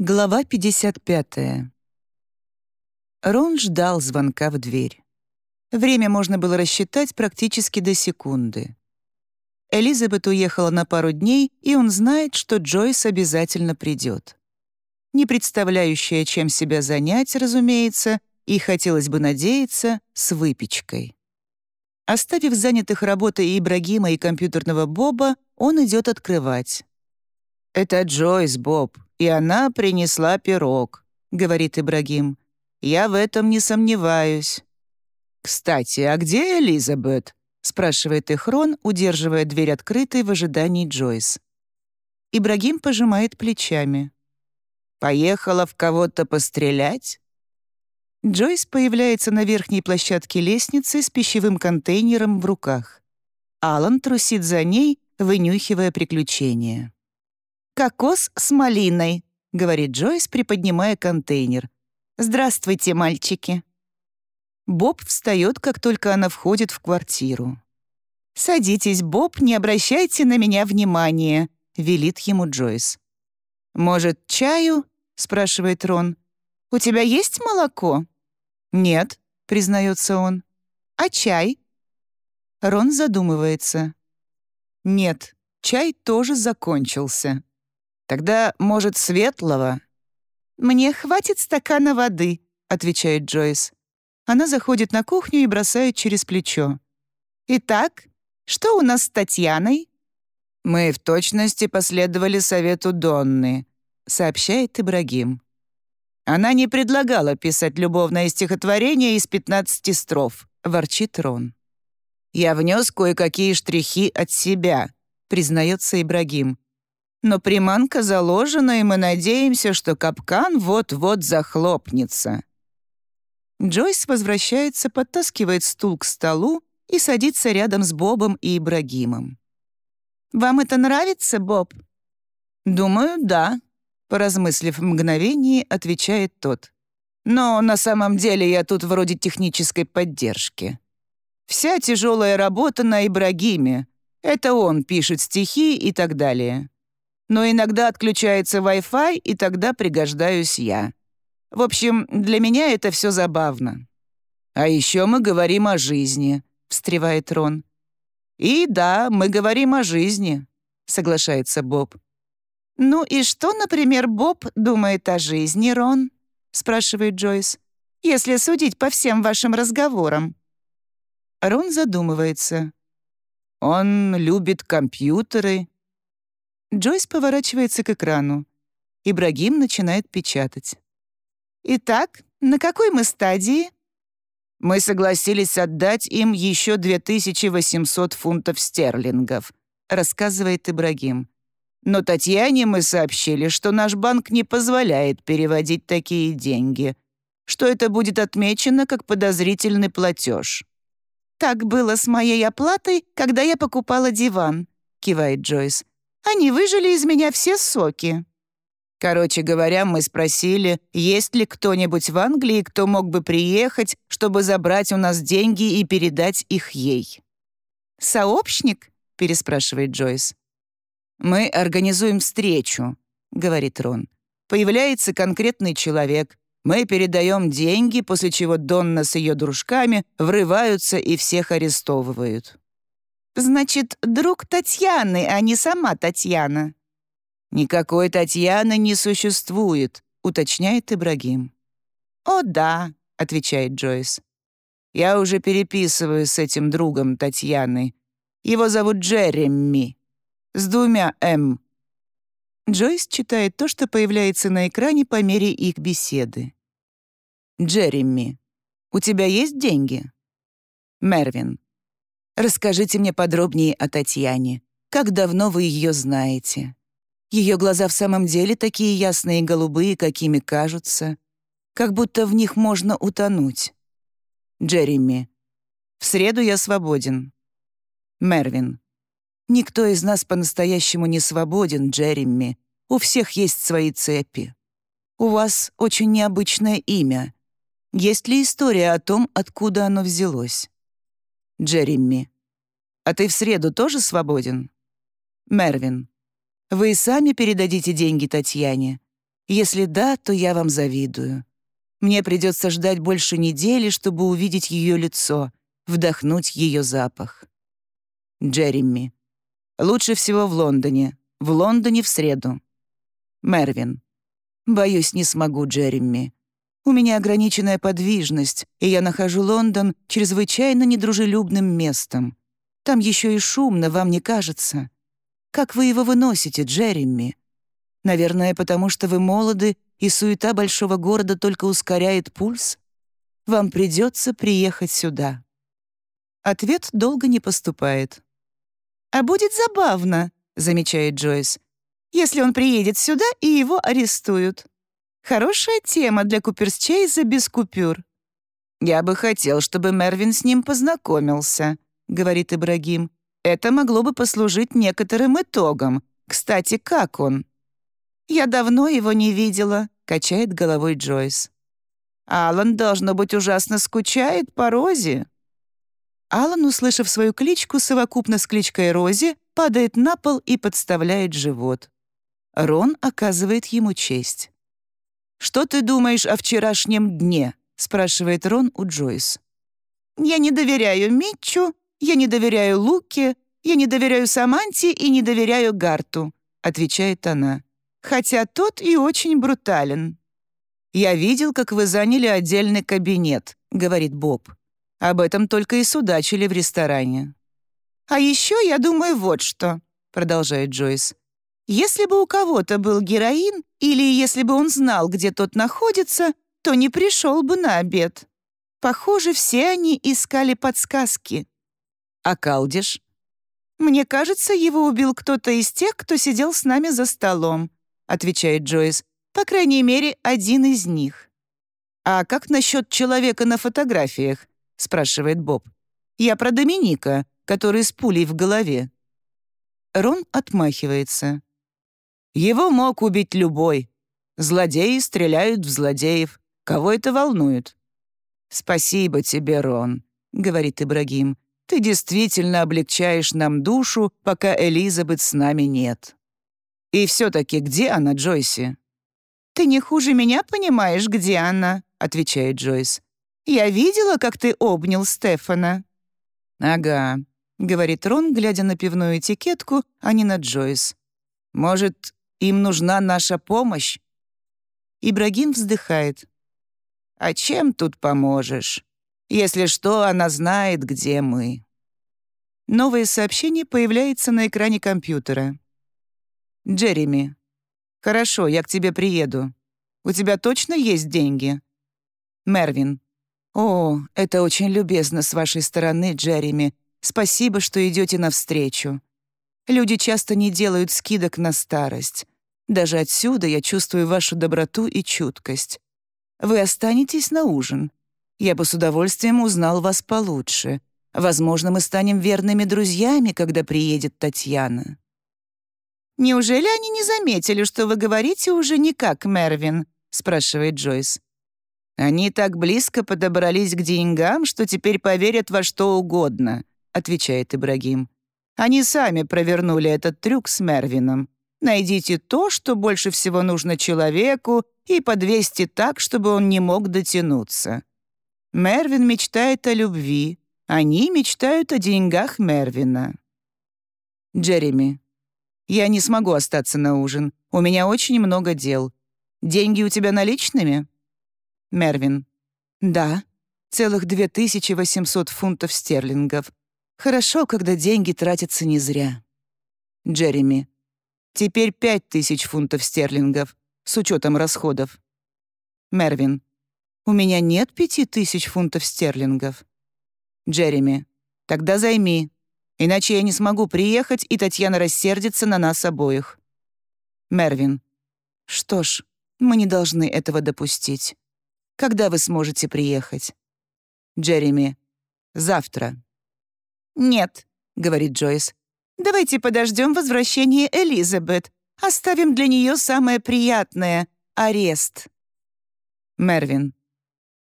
Глава 55. Рон ждал звонка в дверь. Время можно было рассчитать практически до секунды. Элизабет уехала на пару дней, и он знает, что Джойс обязательно придет. Не представляющая, чем себя занять, разумеется, и хотелось бы надеяться, с выпечкой. Оставив занятых работой Ибрагима и компьютерного Боба, он идет открывать. «Это Джойс, Боб, и она принесла пирог», — говорит Ибрагим. «Я в этом не сомневаюсь». «Кстати, а где Элизабет?» — спрашивает Эхрон, удерживая дверь открытой в ожидании Джойс. Ибрагим пожимает плечами. «Поехала в кого-то пострелять?» Джойс появляется на верхней площадке лестницы с пищевым контейнером в руках. Алан трусит за ней, вынюхивая приключения. «Кокос с малиной», — говорит Джойс, приподнимая контейнер. «Здравствуйте, мальчики». Боб встает, как только она входит в квартиру. «Садитесь, Боб, не обращайте на меня внимания», — велит ему Джойс. «Может, чаю?» — спрашивает Рон. «У тебя есть молоко?» «Нет», — признается он. «А чай?» Рон задумывается. «Нет, чай тоже закончился. Тогда, может, светлого?» «Мне хватит стакана воды», — отвечает Джойс. Она заходит на кухню и бросает через плечо. «Итак, что у нас с Татьяной?» «Мы в точности последовали совету Донны», — сообщает Ибрагим. Она не предлагала писать любовное стихотворение из 15 строф, ворчит Рон. «Я внес кое-какие штрихи от себя», — признается Ибрагим. «Но приманка заложена, и мы надеемся, что капкан вот-вот захлопнется». Джойс возвращается, подтаскивает стул к столу и садится рядом с Бобом и Ибрагимом. «Вам это нравится, Боб?» «Думаю, да», Поразмыслив мгновение, отвечает тот. «Но на самом деле я тут вроде технической поддержки. Вся тяжелая работа на Ибрагиме. Это он пишет стихи и так далее. Но иногда отключается Wi-Fi, и тогда пригождаюсь я. В общем, для меня это все забавно. А еще мы говорим о жизни», — встревает Рон. «И да, мы говорим о жизни», — соглашается Боб. «Ну и что, например, Боб думает о жизни, Рон?» — спрашивает Джойс. «Если судить по всем вашим разговорам». Рон задумывается. «Он любит компьютеры». Джойс поворачивается к экрану. Ибрагим начинает печатать. «Итак, на какой мы стадии?» «Мы согласились отдать им еще 2800 фунтов стерлингов», рассказывает Ибрагим. Но Татьяне мы сообщили, что наш банк не позволяет переводить такие деньги, что это будет отмечено как подозрительный платеж. «Так было с моей оплатой, когда я покупала диван», — кивает Джойс. «Они выжили из меня все соки». Короче говоря, мы спросили, есть ли кто-нибудь в Англии, кто мог бы приехать, чтобы забрать у нас деньги и передать их ей. «Сообщник?» — переспрашивает Джойс. «Мы организуем встречу», — говорит Рон. «Появляется конкретный человек. Мы передаем деньги, после чего Донна с ее дружками врываются и всех арестовывают». «Значит, друг Татьяны, а не сама Татьяна?» «Никакой Татьяны не существует», — уточняет Ибрагим. «О да», — отвечает Джойс. «Я уже переписываю с этим другом Татьяны. Его зовут Джереми с двумя «М». Джойс читает то, что появляется на экране по мере их беседы. Джереми, у тебя есть деньги? Мервин, расскажите мне подробнее о Татьяне. Как давно вы ее знаете? Ее глаза в самом деле такие ясные и голубые, какими кажутся, как будто в них можно утонуть. Джереми, в среду я свободен. Мервин, Никто из нас по-настоящему не свободен, Джереми. У всех есть свои цепи. У вас очень необычное имя. Есть ли история о том, откуда оно взялось? Джереми. А ты в среду тоже свободен? Мервин. Вы сами передадите деньги Татьяне. Если да, то я вам завидую. Мне придется ждать больше недели, чтобы увидеть ее лицо, вдохнуть ее запах. Джереми. Лучше всего в Лондоне. В Лондоне в среду. Мервин. Боюсь, не смогу, Джереми. У меня ограниченная подвижность, и я нахожу Лондон чрезвычайно недружелюбным местом. Там еще и шумно, вам не кажется? Как вы его выносите, Джереми? Наверное, потому что вы молоды, и суета большого города только ускоряет пульс? Вам придется приехать сюда». Ответ долго не поступает. «А будет забавно», — замечает Джойс, «если он приедет сюда и его арестуют. Хорошая тема для Куперсчейза без купюр». «Я бы хотел, чтобы Мервин с ним познакомился», — говорит Ибрагим. «Это могло бы послужить некоторым итогом. Кстати, как он?» «Я давно его не видела», — качает головой Джойс. «Алан, должно быть, ужасно скучает по Розе». Алан, услышав свою кличку совокупно с кличкой Рози, падает на пол и подставляет живот. Рон оказывает ему честь. «Что ты думаешь о вчерашнем дне?» — спрашивает Рон у Джойс. «Я не доверяю Митчу, я не доверяю Луке, я не доверяю Саманте и не доверяю Гарту», — отвечает она хотя тот и очень брутален. «Я видел, как вы заняли отдельный кабинет», — говорит Боб. «Об этом только и судачили в ресторане». «А еще я думаю вот что», — продолжает Джойс. «Если бы у кого-то был героин, или если бы он знал, где тот находится, то не пришел бы на обед. Похоже, все они искали подсказки». «А Калдиш?» «Мне кажется, его убил кто-то из тех, кто сидел с нами за столом. — отвечает Джойс. «По крайней мере, один из них». «А как насчет человека на фотографиях?» — спрашивает Боб. «Я про Доминика, который с пулей в голове». Рон отмахивается. «Его мог убить любой. Злодеи стреляют в злодеев. Кого это волнует?» «Спасибо тебе, Рон», — говорит Ибрагим. «Ты действительно облегчаешь нам душу, пока Элизабет с нами нет». И все-таки где она, Джойси?» «Ты не хуже меня понимаешь, где она», — отвечает Джойс. «Я видела, как ты обнял Стефана». «Ага», — говорит Рон, глядя на пивную этикетку, а не на Джойс. «Может, им нужна наша помощь?» Ибрагим вздыхает. «А чем тут поможешь? Если что, она знает, где мы». Новое сообщение появляется на экране компьютера. «Джереми, хорошо, я к тебе приеду. У тебя точно есть деньги?» Мервин. «О, это очень любезно с вашей стороны, Джереми. Спасибо, что идете навстречу. Люди часто не делают скидок на старость. Даже отсюда я чувствую вашу доброту и чуткость. Вы останетесь на ужин. Я бы с удовольствием узнал вас получше. Возможно, мы станем верными друзьями, когда приедет Татьяна». «Неужели они не заметили, что вы говорите уже не как Мервин?» — спрашивает Джойс. «Они так близко подобрались к деньгам, что теперь поверят во что угодно», — отвечает Ибрагим. «Они сами провернули этот трюк с Мервином. Найдите то, что больше всего нужно человеку, и подвесьте так, чтобы он не мог дотянуться. Мервин мечтает о любви, они мечтают о деньгах Мервина». Джереми, я не смогу остаться на ужин. У меня очень много дел. Деньги у тебя наличными?» Мервин. «Да. Целых 2800 фунтов стерлингов. Хорошо, когда деньги тратятся не зря». Джереми. «Теперь 5000 фунтов стерлингов, с учетом расходов». Мервин. «У меня нет 5000 фунтов стерлингов». Джереми. «Тогда займи. Иначе я не смогу приехать, и Татьяна рассердится на нас обоих. Мервин. Что ж, мы не должны этого допустить. Когда вы сможете приехать? Джереми. Завтра. Нет, говорит Джойс. Давайте подождем возвращения Элизабет. Оставим для нее самое приятное — арест. Мервин.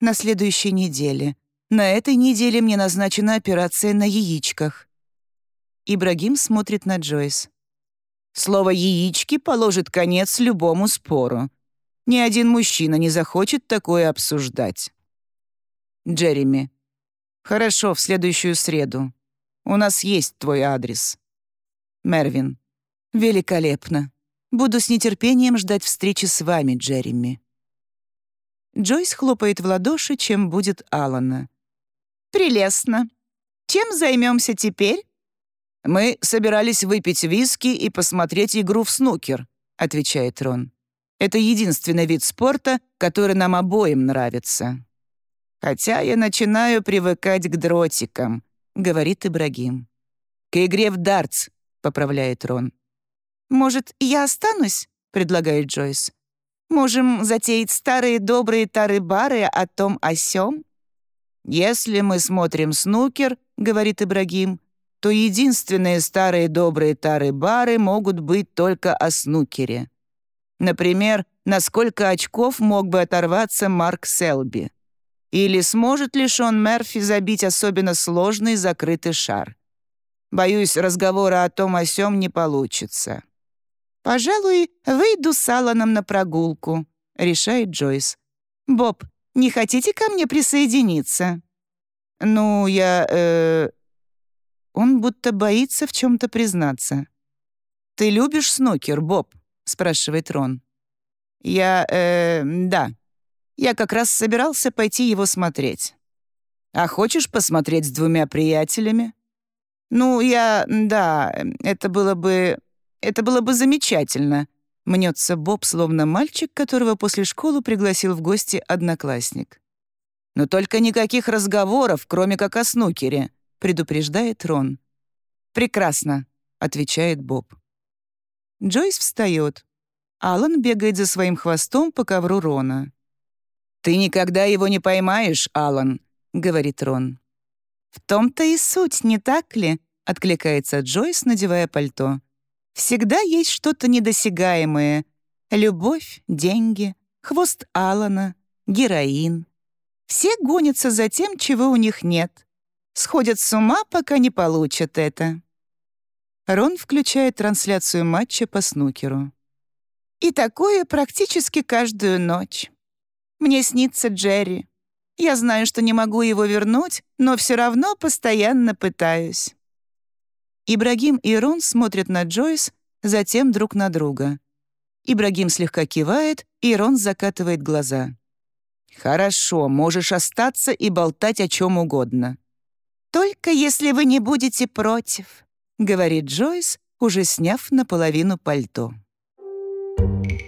На следующей неделе. На этой неделе мне назначена операция на яичках. Ибрагим смотрит на Джойс. «Слово «яички» положит конец любому спору. Ни один мужчина не захочет такое обсуждать. Джереми. Хорошо, в следующую среду. У нас есть твой адрес. Мервин. Великолепно. Буду с нетерпением ждать встречи с вами, Джереми. Джойс хлопает в ладоши, чем будет Алана. «Прелестно. Чем займемся теперь?» «Мы собирались выпить виски и посмотреть игру в снукер», — отвечает Рон. «Это единственный вид спорта, который нам обоим нравится». «Хотя я начинаю привыкать к дротикам», — говорит Ибрагим. «К игре в дартс», — поправляет Рон. «Может, я останусь?» — предлагает Джойс. «Можем затеять старые добрые тары-бары о том о сём?» «Если мы смотрим снукер», — говорит Ибрагим, то единственные старые добрые тары-бары могут быть только о снукере. Например, на сколько очков мог бы оторваться Марк Селби? Или сможет ли Шон Мерфи забить особенно сложный закрытый шар? Боюсь, разговора о том о сём не получится. «Пожалуй, выйду с Алланом на прогулку», — решает Джойс. «Боб, не хотите ко мне присоединиться?» «Ну, я... Э, он будто боится в чем-то признаться. «Ты любишь снукер, Боб?» — спрашивает Рон. «Я... Э, да. Я как раз собирался пойти его смотреть. А хочешь посмотреть с двумя приятелями?» «Ну, я... да, это было бы... это было бы замечательно», — мнется Боб, словно мальчик, которого после школы пригласил в гости одноклассник. «Но только никаких разговоров, кроме как о снукере», предупреждает Рон. «Прекрасно», — отвечает Боб. Джойс встает. Алан бегает за своим хвостом по ковру Рона. «Ты никогда его не поймаешь, Алан», — говорит Рон. «В том-то и суть, не так ли?» — откликается Джойс, надевая пальто. «Всегда есть что-то недосягаемое. Любовь, деньги, хвост Алана, героин. Все гонятся за тем, чего у них нет сходят с ума, пока не получат это. Рон включает трансляцию матча по снукеру. И такое практически каждую ночь. Мне снится Джерри. Я знаю, что не могу его вернуть, но все равно постоянно пытаюсь. Ибрагим и Рон смотрят на Джойс, затем друг на друга. Ибрагим слегка кивает, и Рон закатывает глаза. «Хорошо, можешь остаться и болтать о чем угодно. «Только если вы не будете против», — говорит Джойс, уже сняв наполовину пальто. Thank you.